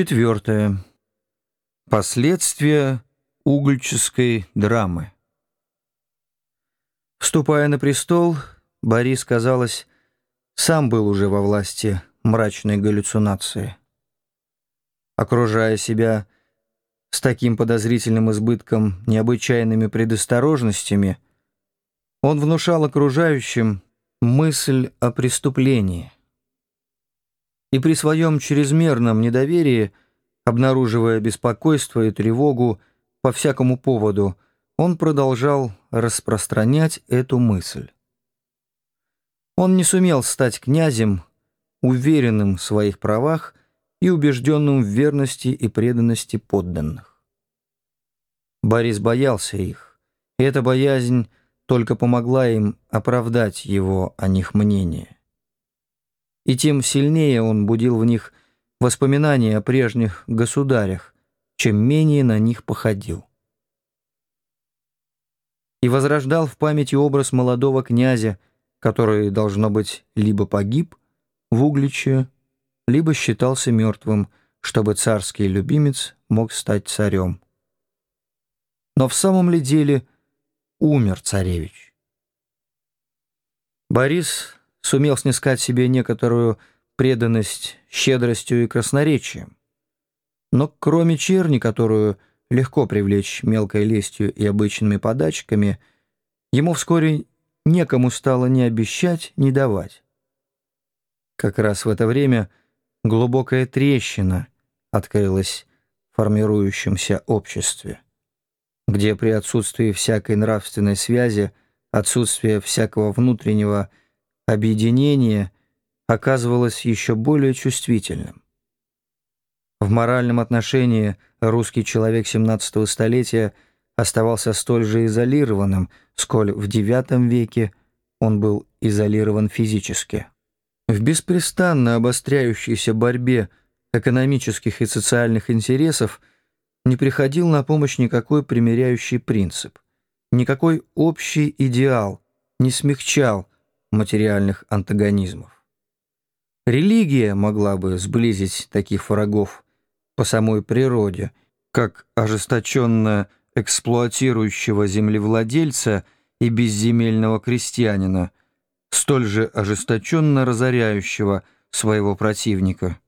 Четвертое. Последствия угольческой драмы. Вступая на престол, Борис, казалось, сам был уже во власти мрачной галлюцинации. Окружая себя с таким подозрительным избытком необычайными предосторожностями, он внушал окружающим мысль о преступлении — и при своем чрезмерном недоверии, обнаруживая беспокойство и тревогу по всякому поводу, он продолжал распространять эту мысль. Он не сумел стать князем, уверенным в своих правах и убежденным в верности и преданности подданных. Борис боялся их, и эта боязнь только помогла им оправдать его о них мнение и тем сильнее он будил в них воспоминания о прежних государях, чем менее на них походил. И возрождал в памяти образ молодого князя, который, должно быть, либо погиб в Угличе, либо считался мертвым, чтобы царский любимец мог стать царем. Но в самом ли деле умер царевич? Борис сумел снискать себе некоторую преданность щедростью и красноречием. Но кроме черни, которую легко привлечь мелкой лестью и обычными подачками, ему вскоре некому стало ни обещать, ни давать. Как раз в это время глубокая трещина открылась в формирующемся обществе, где при отсутствии всякой нравственной связи, отсутствие всякого внутреннего объединение оказывалось еще более чувствительным. В моральном отношении русский человек XVII столетия оставался столь же изолированным, сколь в IX веке он был изолирован физически. В беспрестанно обостряющейся борьбе экономических и социальных интересов не приходил на помощь никакой примиряющий принцип, никакой общий идеал не смягчал материальных антагонизмов. Религия могла бы сблизить таких врагов по самой природе, как ожесточенно эксплуатирующего землевладельца и безземельного крестьянина, столь же ожесточенно разоряющего своего противника.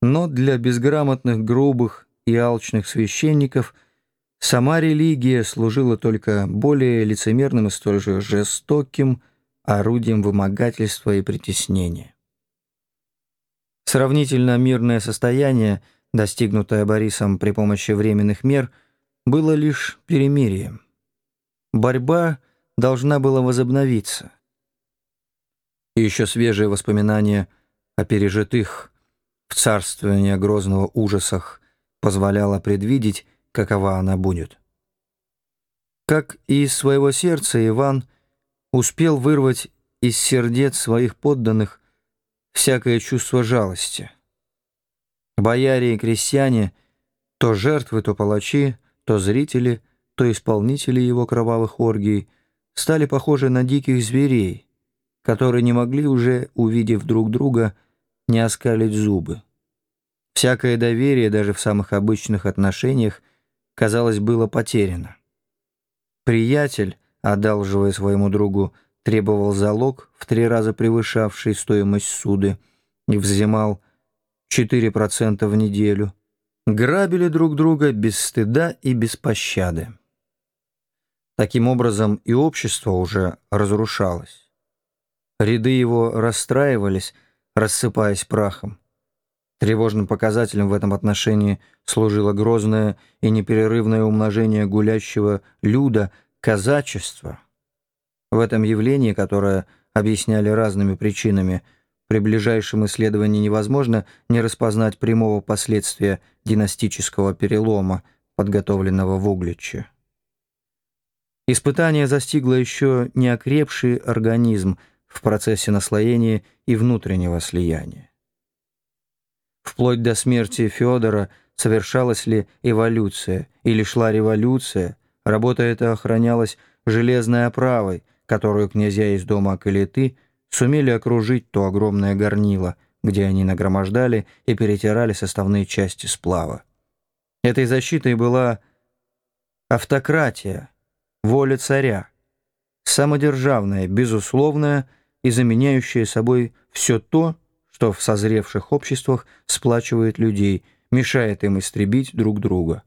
Но для безграмотных, грубых и алчных священников сама религия служила только более лицемерным и столь же жестоким, орудием вымогательства и притеснения. Сравнительно мирное состояние, достигнутое Борисом при помощи временных мер, было лишь перемирием. Борьба должна была возобновиться. И еще свежие воспоминания о пережитых в царствовании грозного ужасах позволяло предвидеть, какова она будет. Как и из своего сердца Иван – успел вырвать из сердец своих подданных всякое чувство жалости. Бояре и крестьяне, то жертвы, то палачи, то зрители, то исполнители его кровавых оргий, стали похожи на диких зверей, которые не могли уже, увидев друг друга, не оскалить зубы. Всякое доверие, даже в самых обычных отношениях, казалось, было потеряно. Приятель, одалживая своему другу, требовал залог, в три раза превышавший стоимость суды, и взимал 4% в неделю. Грабили друг друга без стыда и без пощады. Таким образом, и общество уже разрушалось. Ряды его расстраивались, рассыпаясь прахом. Тревожным показателем в этом отношении служило грозное и непрерывное умножение гулящего люда казачество. В этом явлении, которое объясняли разными причинами, при ближайшем исследовании невозможно не распознать прямого последствия династического перелома, подготовленного в Угличе. Испытание застигло еще не окрепший организм в процессе наслоения и внутреннего слияния. Вплоть до смерти Федора совершалась ли эволюция или шла революция, Работа эта охранялась железной оправой, которую князья из дома Калиты сумели окружить то огромное горнило, где они нагромождали и перетирали составные части сплава. Этой защитой была автократия, воля царя, самодержавная, безусловная и заменяющая собой все то, что в созревших обществах сплачивает людей, мешает им истребить друг друга.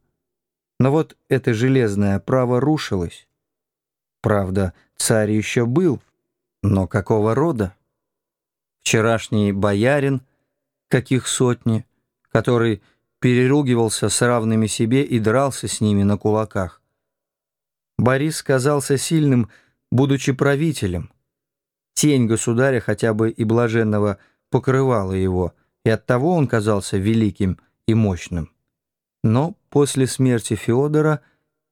Но вот это железное право рушилось. Правда, царь еще был, но какого рода? Вчерашний боярин, каких сотни, который переругивался с равными себе и дрался с ними на кулаках. Борис казался сильным, будучи правителем. Тень государя хотя бы и блаженного покрывала его, и оттого он казался великим и мощным. Но после смерти Феодора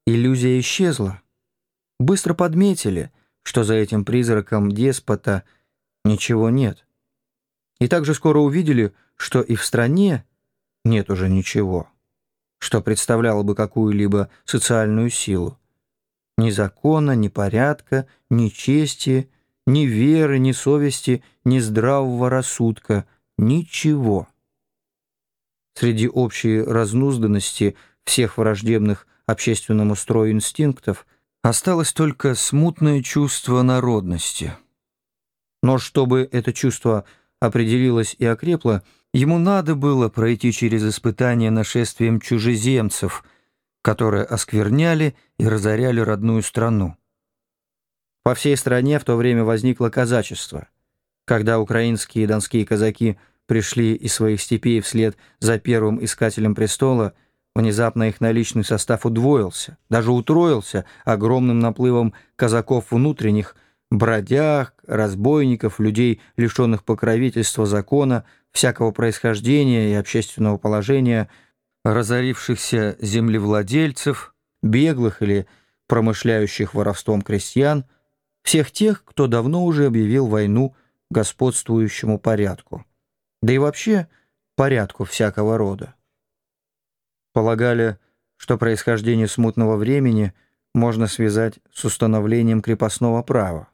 иллюзия исчезла. Быстро подметили, что за этим призраком деспота ничего нет. И также скоро увидели, что и в стране нет уже ничего, что представляло бы какую-либо социальную силу. Ни закона, ни порядка, ни чести, ни веры, ни совести, ни здравого рассудка, ничего. Среди общей разнузданности всех враждебных общественному строю инстинктов осталось только смутное чувство народности. Но чтобы это чувство определилось и окрепло, ему надо было пройти через испытание нашествием чужеземцев – которые оскверняли и разоряли родную страну. По всей стране в то время возникло казачество. Когда украинские и донские казаки пришли из своих степей вслед за первым искателем престола, внезапно их наличный состав удвоился, даже утроился огромным наплывом казаков внутренних, бродяг, разбойников, людей, лишенных покровительства закона, всякого происхождения и общественного положения – разорившихся землевладельцев, беглых или промышляющих воровством крестьян, всех тех, кто давно уже объявил войну господствующему порядку, да и вообще порядку всякого рода. Полагали, что происхождение смутного времени можно связать с установлением крепостного права.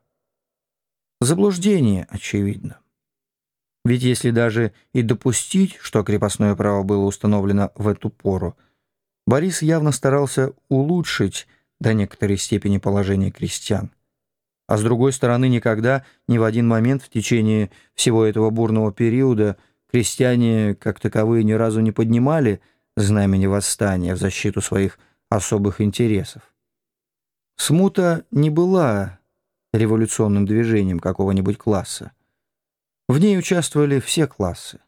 Заблуждение, очевидно. Ведь если даже и допустить, что крепостное право было установлено в эту пору, Борис явно старался улучшить до некоторой степени положение крестьян. А с другой стороны, никогда, ни в один момент в течение всего этого бурного периода крестьяне, как таковые, ни разу не поднимали знамени восстания в защиту своих особых интересов. Смута не была революционным движением какого-нибудь класса. В ней участвовали все классы.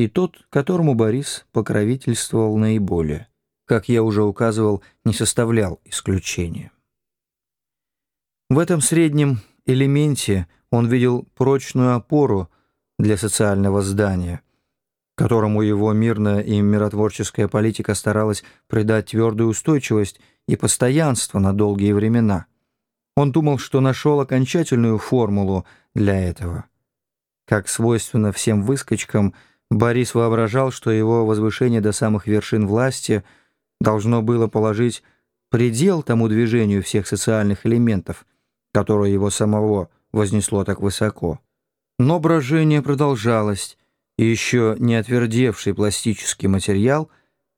И тот, которому Борис покровительствовал наиболее, как я уже указывал, не составлял исключения. В этом среднем элементе он видел прочную опору для социального здания, которому его мирная и миротворческая политика старалась придать твердую устойчивость и постоянство на долгие времена. Он думал, что нашел окончательную формулу для этого. Как свойственно всем выскочкам, Борис воображал, что его возвышение до самых вершин власти должно было положить предел тому движению всех социальных элементов, которое его самого вознесло так высоко. Но брожение продолжалось, и еще не отвердевший пластический материал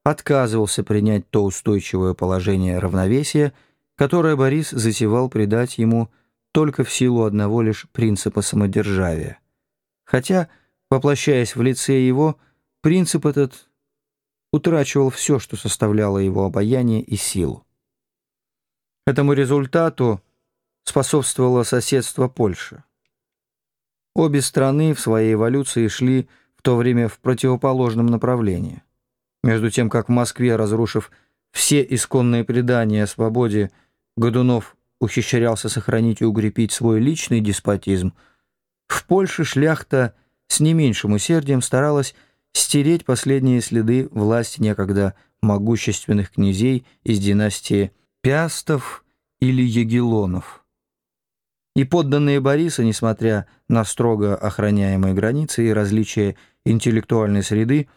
отказывался принять то устойчивое положение равновесия, которое Борис затевал придать ему только в силу одного лишь принципа самодержавия. Хотя, воплощаясь в лице его, принцип этот утрачивал все, что составляло его обаяние и силу. Этому результату способствовало соседство Польши. Обе страны в своей эволюции шли в то время в противоположном направлении. Между тем, как в Москве, разрушив все исконные предания о свободе, Годунов ухищрялся сохранить и укрепить свой личный деспотизм – в Польше шляхта с не меньшим усердием старалась стереть последние следы власти некогда могущественных князей из династии Пястов или Егелонов. И подданные Бориса, несмотря на строго охраняемые границы и различия интеллектуальной среды,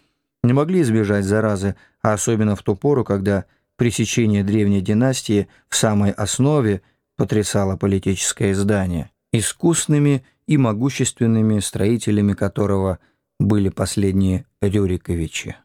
не могли избежать заразы, а особенно в ту пору, когда пресечение древней династии в самой основе потрясало политическое здание искусными и могущественными строителями которого были последние Рюриковичи.